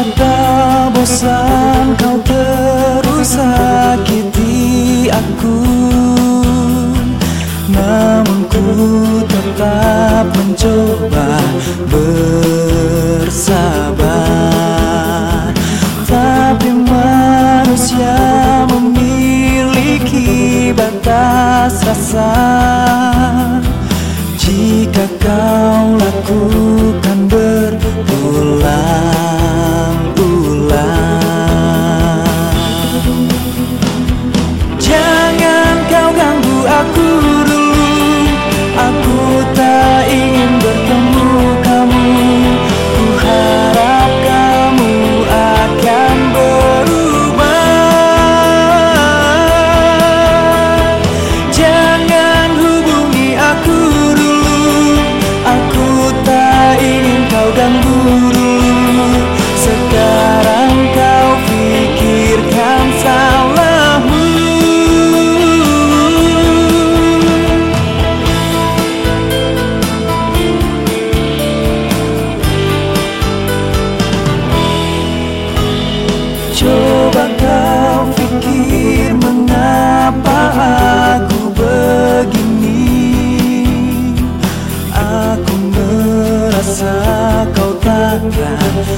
Tak bosan kau terus sakiti aku. Namun ku tetap mencoba bersabar. Tapi manusia memiliki batas rasa. Jika kau lakukan berpulang.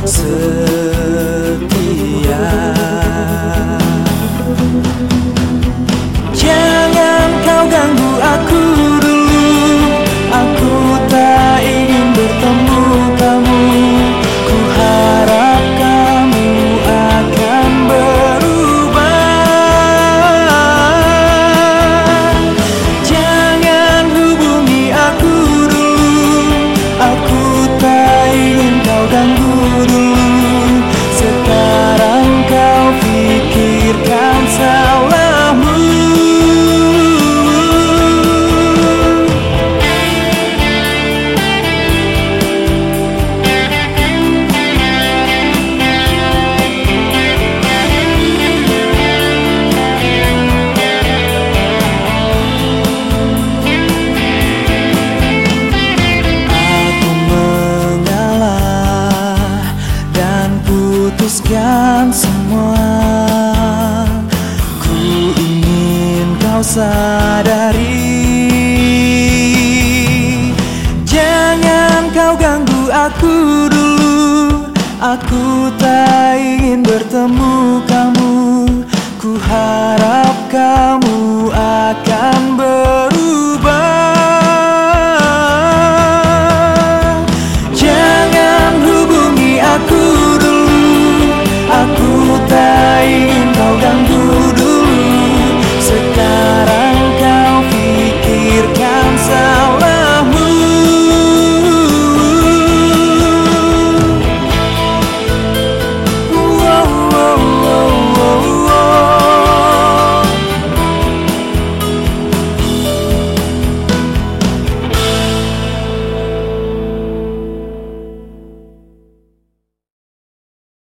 setia. sadari. Jangan kau ganggu aku dulu. Aku tak ingin bertemu kamu.